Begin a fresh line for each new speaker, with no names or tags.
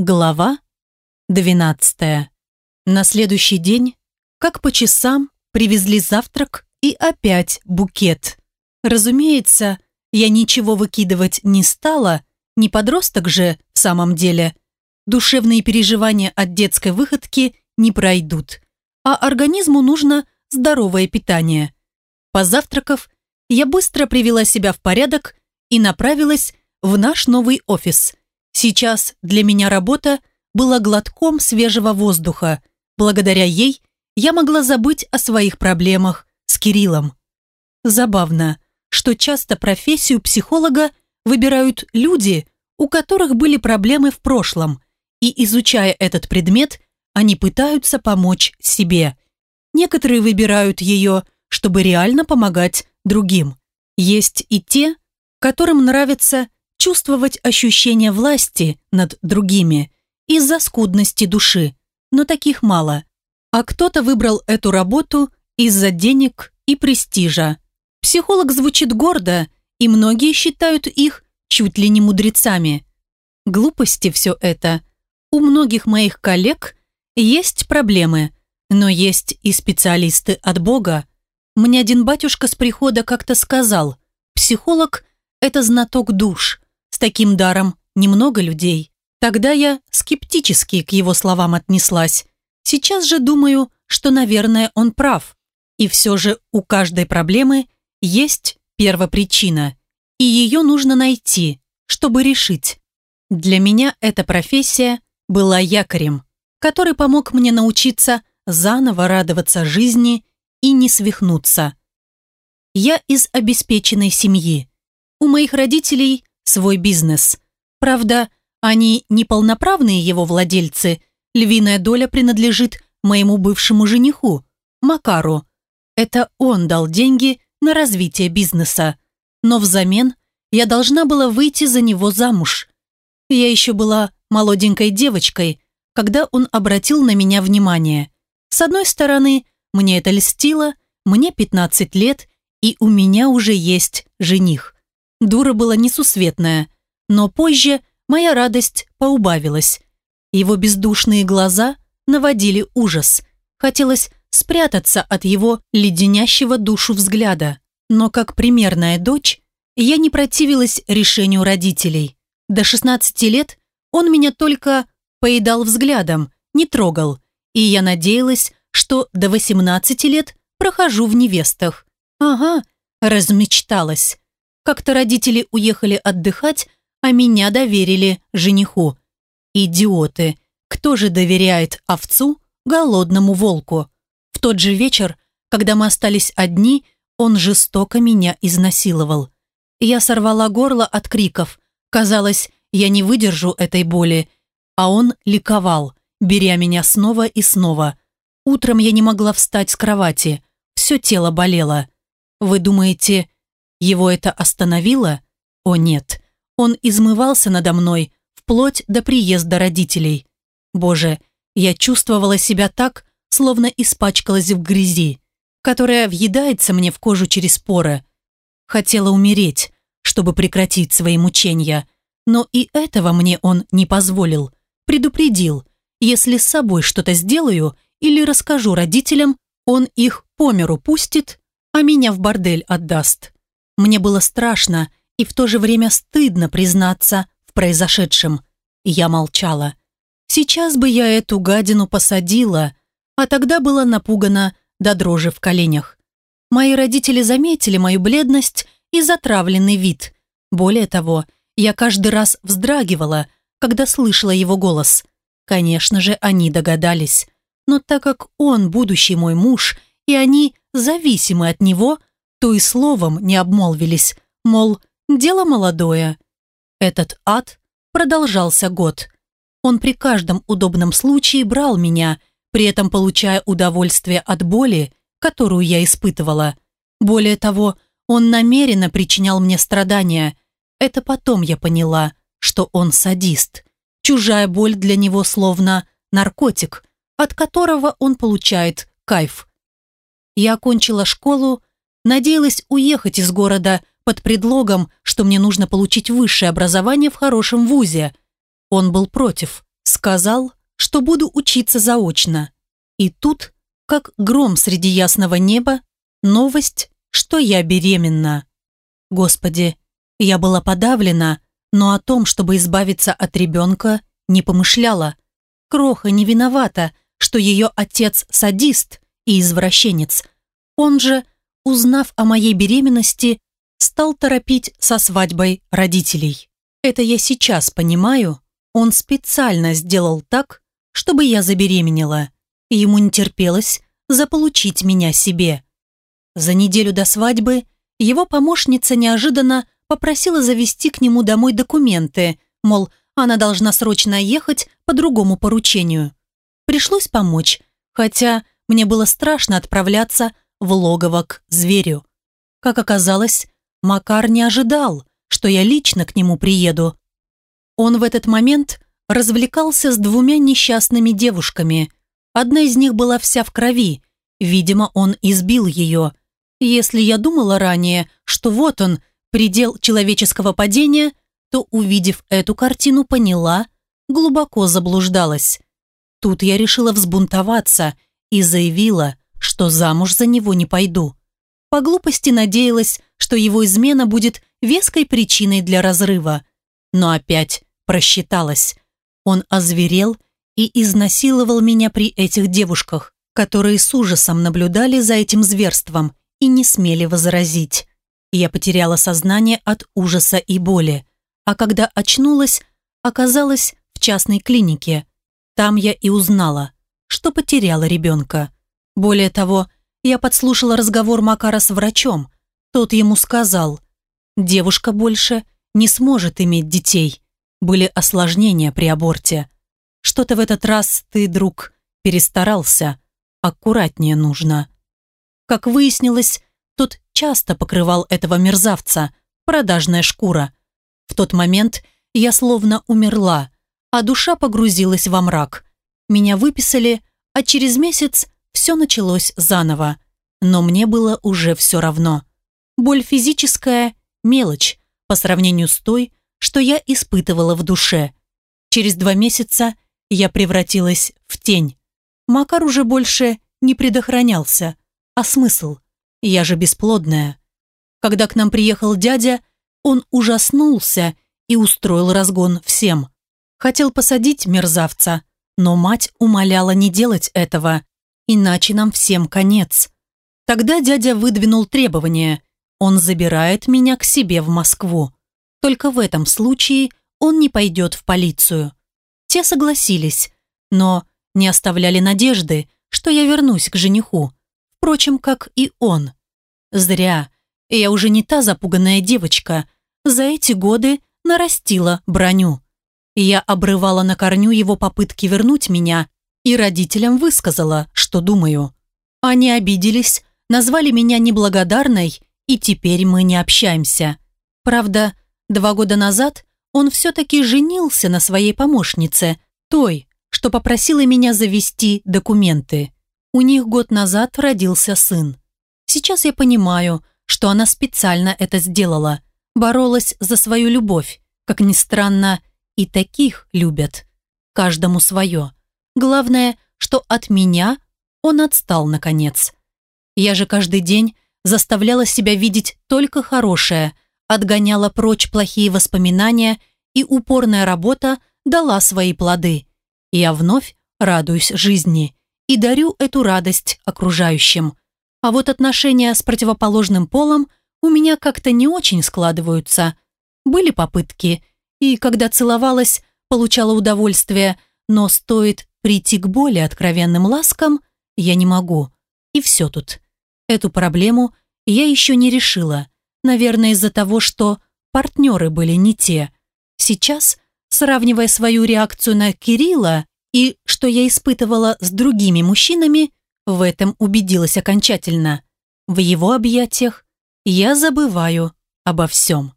Глава 12. На следующий день, как по часам, привезли завтрак и опять букет. Разумеется, я ничего выкидывать не стала, не подросток же в самом деле. Душевные переживания от детской выходки не пройдут, а организму нужно здоровое питание. Позавтракав, я быстро привела себя в порядок и направилась в наш новый офис – Сейчас для меня работа была глотком свежего воздуха. Благодаря ей я могла забыть о своих проблемах с Кириллом. Забавно, что часто профессию психолога выбирают люди, у которых были проблемы в прошлом, и, изучая этот предмет, они пытаются помочь себе. Некоторые выбирают ее, чтобы реально помогать другим. Есть и те, которым нравится чувствовать ощущение власти над другими из-за скудности души, но таких мало. А кто-то выбрал эту работу из-за денег и престижа. Психолог звучит гордо, и многие считают их чуть ли не мудрецами. Глупости все это. У многих моих коллег есть проблемы, но есть и специалисты от Бога. Мне один батюшка с прихода как-то сказал, психолог – это знаток душ – с таким даром немного людей. Тогда я скептически к его словам отнеслась. Сейчас же думаю, что, наверное, он прав. И все же у каждой проблемы есть первопричина, и ее нужно найти, чтобы решить. Для меня эта профессия была якорем, который помог мне научиться заново радоваться жизни и не свихнуться. Я из обеспеченной семьи. У моих родителей свой бизнес. Правда, они не полноправные его владельцы. Львиная доля принадлежит моему бывшему жениху, Макару. Это он дал деньги на развитие бизнеса. Но взамен я должна была выйти за него замуж. Я еще была молоденькой девочкой, когда он обратил на меня внимание. С одной стороны, мне это льстило, мне 15 лет, и у меня уже есть жених. Дура была несусветная, но позже моя радость поубавилась. Его бездушные глаза наводили ужас. Хотелось спрятаться от его леденящего душу взгляда. Но как примерная дочь, я не противилась решению родителей. До 16 лет он меня только поедал взглядом, не трогал, и я надеялась, что до 18 лет прохожу в невестах. Ага, размечталась. Как-то родители уехали отдыхать, а меня доверили жениху. Идиоты! Кто же доверяет овцу голодному волку? В тот же вечер, когда мы остались одни, он жестоко меня изнасиловал. Я сорвала горло от криков. Казалось, я не выдержу этой боли. А он ликовал, беря меня снова и снова. Утром я не могла встать с кровати. Все тело болело. Вы думаете, его это остановило? О нет, он измывался надо мной вплоть до приезда родителей. Боже, я чувствовала себя так, словно испачкалась в грязи, которая въедается мне в кожу через поры. Хотела умереть, чтобы прекратить свои мучения, но и этого мне он не позволил. Предупредил, если с собой что-то сделаю или расскажу родителям, он их по миру пустит, а меня в бордель отдаст. Мне было страшно и в то же время стыдно признаться в произошедшем. Я молчала. Сейчас бы я эту гадину посадила, а тогда была напугана до дрожи в коленях. Мои родители заметили мою бледность и затравленный вид. Более того, я каждый раз вздрагивала, когда слышала его голос. Конечно же, они догадались. Но так как он будущий мой муж, и они зависимы от него, то и словом не обмолвились, мол, дело молодое. Этот ад продолжался год. Он при каждом удобном случае брал меня, при этом получая удовольствие от боли, которую я испытывала. Более того, он намеренно причинял мне страдания. Это потом я поняла, что он садист. Чужая боль для него словно наркотик, от которого он получает кайф. Я окончила школу Надеялась уехать из города под предлогом, что мне нужно получить высшее образование в хорошем вузе. Он был против, Сказал, что буду учиться заочно. И тут, как гром среди ясного неба, новость, что я беременна. Господи, я была подавлена, но о том, чтобы избавиться от ребенка, не помышляла. Кроха не виновата, что ее отец садист и извращенец. Он же, узнав о моей беременности, стал торопить со свадьбой родителей. Это я сейчас понимаю. Он специально сделал так, чтобы я забеременела. Ему не терпелось заполучить меня себе. За неделю до свадьбы его помощница неожиданно попросила завести к нему домой документы, мол, она должна срочно ехать по другому поручению. Пришлось помочь, хотя мне было страшно отправляться в логово к зверю. Как оказалось, Макар не ожидал, что я лично к нему приеду. Он в этот момент развлекался с двумя несчастными девушками. Одна из них была вся в крови, видимо, он избил ее. Если я думала ранее, что вот он, предел человеческого падения, то, увидев эту картину, поняла, глубоко заблуждалась. Тут я решила взбунтоваться и заявила, что замуж за него не пойду. По глупости надеялась, что его измена будет веской причиной для разрыва. Но опять просчиталась. Он озверел и изнасиловал меня при этих девушках, которые с ужасом наблюдали за этим зверством и не смели возразить. Я потеряла сознание от ужаса и боли, а когда очнулась, оказалась в частной клинике. Там я и узнала, что потеряла ребенка. Более того, я подслушала разговор Макара с врачом. Тот ему сказал, девушка больше не сможет иметь детей. Были осложнения при аборте. Что-то в этот раз ты, друг, перестарался. Аккуратнее нужно. Как выяснилось, тот часто покрывал этого мерзавца, продажная шкура. В тот момент я словно умерла, а душа погрузилась во мрак. Меня выписали, а через месяц все началось заново. Но мне было уже все равно. Боль физическая – мелочь по сравнению с той, что я испытывала в душе. Через два месяца я превратилась в тень. Макар уже больше не предохранялся. А смысл – я же бесплодная. Когда к нам приехал дядя, он ужаснулся и устроил разгон всем. Хотел посадить мерзавца, но мать умоляла не делать этого, иначе нам всем конец. Тогда дядя выдвинул требование. Он забирает меня к себе в Москву. Только в этом случае он не пойдет в полицию. Те согласились, но не оставляли надежды, что я вернусь к жениху впрочем, как и он. Зря. Я уже не та запуганная девочка. За эти годы нарастила броню. Я обрывала на корню его попытки вернуть меня и родителям высказала, что думаю. Они обиделись, назвали меня неблагодарной, и теперь мы не общаемся. Правда, два года назад он все-таки женился на своей помощнице, той, что попросила меня завести документы. У них год назад родился сын. Сейчас я понимаю, что она специально это сделала, боролась за свою любовь. Как ни странно, и таких любят. Каждому свое. Главное, что от меня он отстал наконец. Я же каждый день заставляла себя видеть только хорошее, отгоняла прочь плохие воспоминания, и упорная работа дала свои плоды. Я вновь радуюсь жизни и дарю эту радость окружающим. А вот отношения с противоположным полом у меня как-то не очень складываются. Были попытки, и когда целовалась, получала удовольствие, но стоит прийти к более откровенным ласкам, я не могу. И все тут. Эту проблему я еще не решила. Наверное, из-за того, что партнеры были не те. Сейчас, сравнивая свою реакцию на Кирилла и что я испытывала с другими мужчинами, в этом убедилась окончательно. В его объятиях я забываю обо всем.